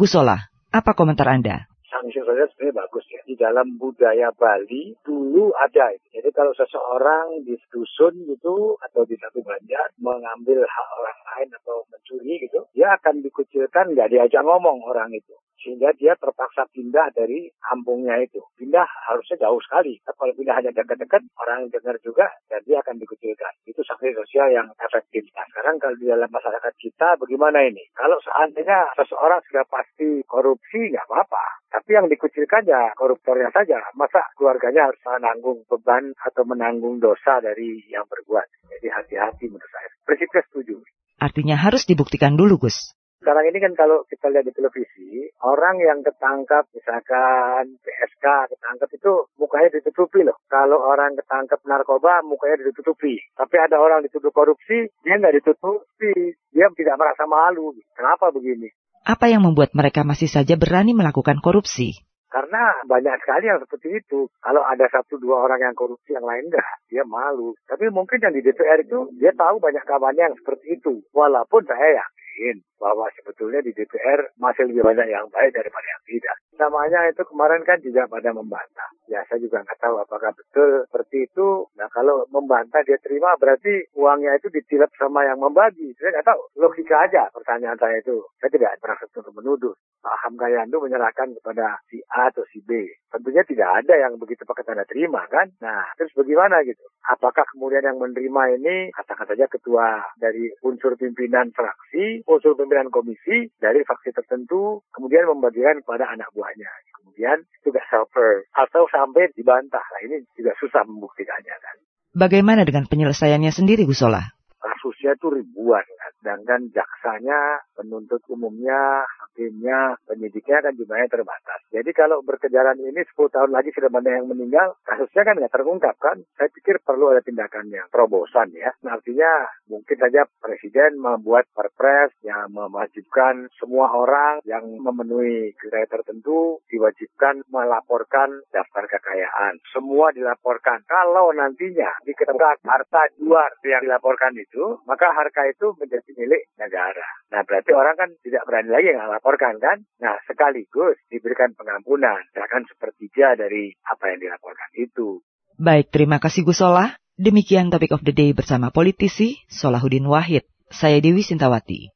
Gusola, apa komentar Anda? Sanksi sosial sebenarnya bagus ya. Di dalam budaya Bali dulu ada. Jadi kalau seseorang di dusun gitu atau di satu banjar mengambil hak orang lain atau mencuri gitu, dia akan dikucilkan nggak diajak ngomong orang itu sehingga dia terpaksa pindah dari kampungnya itu. Pindah harusnya jauh sekali. Tapi kalau pindah hanya dekat-dekat, orang dengar juga dan dia akan dikucilkan. Itu sanksi sosial yang efektif. Nah, sekarang kalau di dalam masyarakat kita bagaimana ini? Kalau seandainya seseorang sudah pasti korupsi, nggak apa-apa. Tapi yang dikucilkan ya koruptornya saja. Masa keluarganya harus menanggung beban atau menanggung dosa dari yang berbuat. Jadi hati-hati menurut saya. Prinsipnya setuju. Artinya harus dibuktikan dulu, Gus. Sekarang ini kan kalau kita lihat di televisi, orang yang ketangkap misalkan PSK ketangkap itu mukanya ditutupi loh. Kalau orang ketangkap narkoba mukanya ditutupi. Tapi ada orang dituduh korupsi, dia nggak ditutupi. Dia tidak merasa malu. Kenapa begini? Apa yang membuat mereka masih saja berani melakukan korupsi? Karena banyak sekali yang seperti itu. Kalau ada satu dua orang yang korupsi, yang lain enggak, dia malu. Tapi mungkin yang di DPR itu, dia tahu banyak kawannya yang seperti itu. Walaupun saya yakin bahwa sebetulnya di DPR masih lebih banyak yang baik daripada yang tidak. Namanya itu kemarin kan juga pada membantah. Ya saya juga nggak tahu apakah betul seperti itu. Nah kalau membantah dia terima berarti uangnya itu ditilap sama yang membagi. Saya nggak tahu. Logika aja pertanyaan saya itu. Saya tidak pernah untuk menuduh. Pak Hamka Yandu menyerahkan kepada si A atau si B. Tentunya tidak ada yang begitu pakai tanda terima kan. Nah terus bagaimana gitu? Apakah kemudian yang menerima ini katakan saja ketua dari unsur pimpinan fraksi, unsur pimpinan komisi dari fraksi tertentu, kemudian membagikan kepada anak buahnya. Kemudian juga helper atau sampai dibantah. Nah ini juga susah membuktikannya kan. Bagaimana dengan penyelesaiannya sendiri, Gusola? Kasusnya itu ribuan. Sedangkan jaksanya, penuntut umumnya, hakimnya, penyidiknya kan jumlahnya terbatas. Jadi kalau berkejaran ini 10 tahun lagi sudah banyak yang meninggal, kasusnya kan nggak terungkap kan. Saya pikir perlu ada tindakan yang terobosan ya. Nah, artinya mungkin saja Presiden membuat perpres yang mewajibkan semua orang yang memenuhi kriteria tertentu diwajibkan melaporkan daftar kekayaan. Semua dilaporkan. Kalau nantinya diketemukan harta luar yang dilaporkan itu, maka harta itu menjadi milik negara. Nah berarti orang kan tidak berani lagi melaporkan kan. Nah sekaligus diberikan pengampunan. Misalkan sepertiga dari apa yang dilaporkan itu. Baik, terima kasih Gusola. Demikian topik of the day bersama politisi Solahuddin Wahid. Saya Dewi Sintawati.